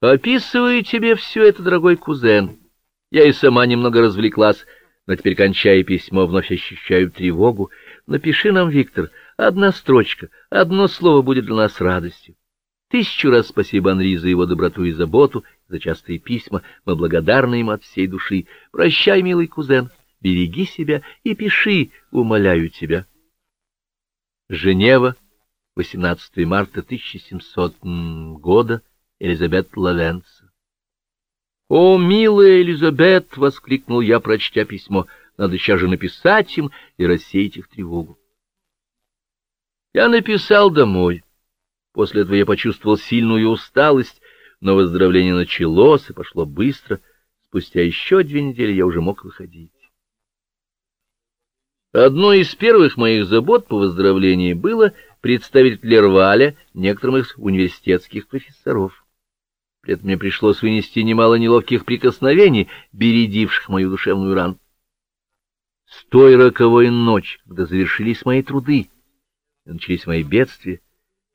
Описываю тебе все это, дорогой кузен. Я и сама немного развлеклась, но теперь, кончая письмо, вновь ощущаю тревогу. Напиши нам, Виктор, одна строчка, одно слово будет для нас радостью. Тысячу раз спасибо Анри за его доброту и заботу, за частые письма. Мы благодарны ему от всей души. Прощай, милый кузен, береги себя и пиши, умоляю тебя. Женева, 18 марта 1700 года, Элизабет Лавенца. «О, милая Элизабет!» — воскликнул я, прочтя письмо. «Надо сейчас же написать им и рассеять их тревогу». Я написал домой. После этого я почувствовал сильную усталость, но выздоровление началось и пошло быстро. Спустя еще две недели я уже мог выходить. Одной из первых моих забот по выздоровлению было представить Лерваля некоторым из университетских профессоров. При этом мне пришлось вынести немало неловких прикосновений, бередивших мою душевную рану. С той роковой ночи, когда завершились мои труды начались мои бедствия,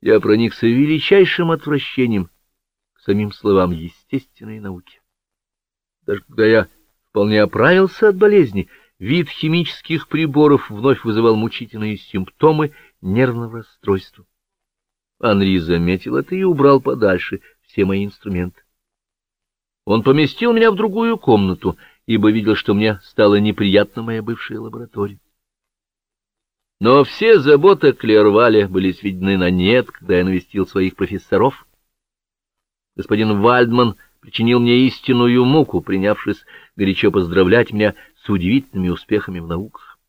я проникся величайшим отвращением к самим словам естественной науки. Даже когда я вполне оправился от болезни, Вид химических приборов вновь вызывал мучительные симптомы нервного расстройства. Анри заметил это и убрал подальше все мои инструменты. Он поместил меня в другую комнату, ибо видел, что мне стала неприятна моя бывшая лаборатория. Но все заботы Клервале были сведены на нет, когда я навестил своих профессоров. Господин Вальдман причинил мне истинную муку, принявшись горячо поздравлять меня с удивительными успехами в науках.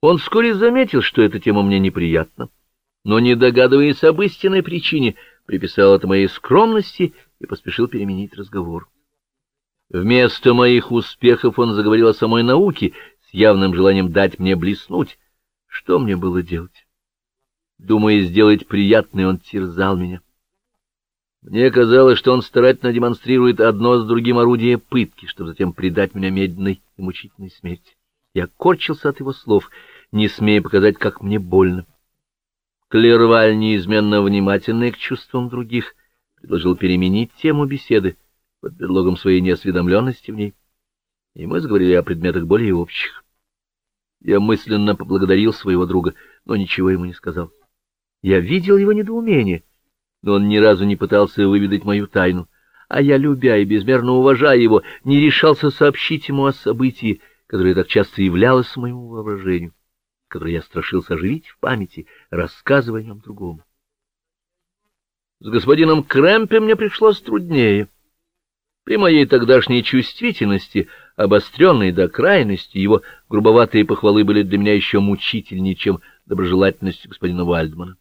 Он вскоре заметил, что эта тема мне неприятна, но, не догадываясь об истинной причине, приписал это моей скромности и поспешил переменить разговор. Вместо моих успехов он заговорил о самой науке с явным желанием дать мне блеснуть. Что мне было делать? Думая сделать приятное, он терзал меня. Мне казалось, что он старательно демонстрирует одно с другим орудие пытки, чтобы затем предать меня медленной и мучительной смерти. Я корчился от его слов, не смея показать, как мне больно. Клерваль, неизменно внимательный к чувствам других, предложил переменить тему беседы под предлогом своей неосведомленности в ней, и мы заговорили о предметах более общих. Я мысленно поблагодарил своего друга, но ничего ему не сказал. Я видел его недоумение — но он ни разу не пытался выведать мою тайну, а я, любя и безмерно уважая его, не решался сообщить ему о событии, которое так часто являлось моему воображению, которое я страшился оживить в памяти, рассказывая о нем другому. С господином Крэмпе мне пришлось труднее. При моей тогдашней чувствительности, обостренной до крайности, его грубоватые похвалы были для меня еще мучительнее, чем доброжелательность господина Вальдмана.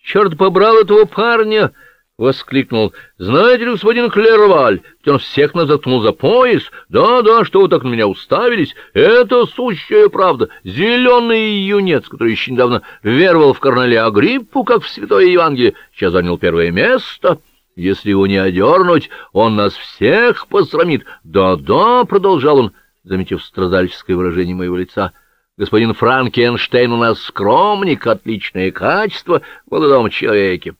Черт побрал этого парня! — воскликнул. — Знаете ли, господин Клерваль, ведь он всех нас заткнул за пояс. Да-да, что вы так на меня уставились? Это сущая правда. Зеленый юнец, который еще недавно веровал в Корнеле Агриппу, как в Святое Евангелие, сейчас занял первое место. Если его не одернуть, он нас всех посрамит. Да-да, — продолжал он, заметив страдальческое выражение моего лица, — Господин Франкенштейн у нас скромник, отличное качество в молодом человеке.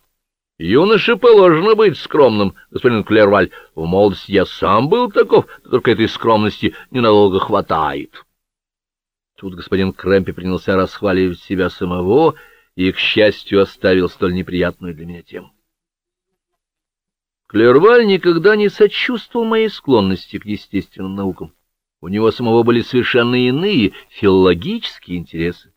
Юноше положено быть скромным, господин Клерваль. В молодости я сам был таков, только этой скромности ненадолго хватает. Тут господин Крэмпи принялся расхваливать себя самого и, к счастью, оставил столь неприятную для меня тему. Клерваль никогда не сочувствовал моей склонности к естественным наукам. У него самого были совершенно иные филологические интересы.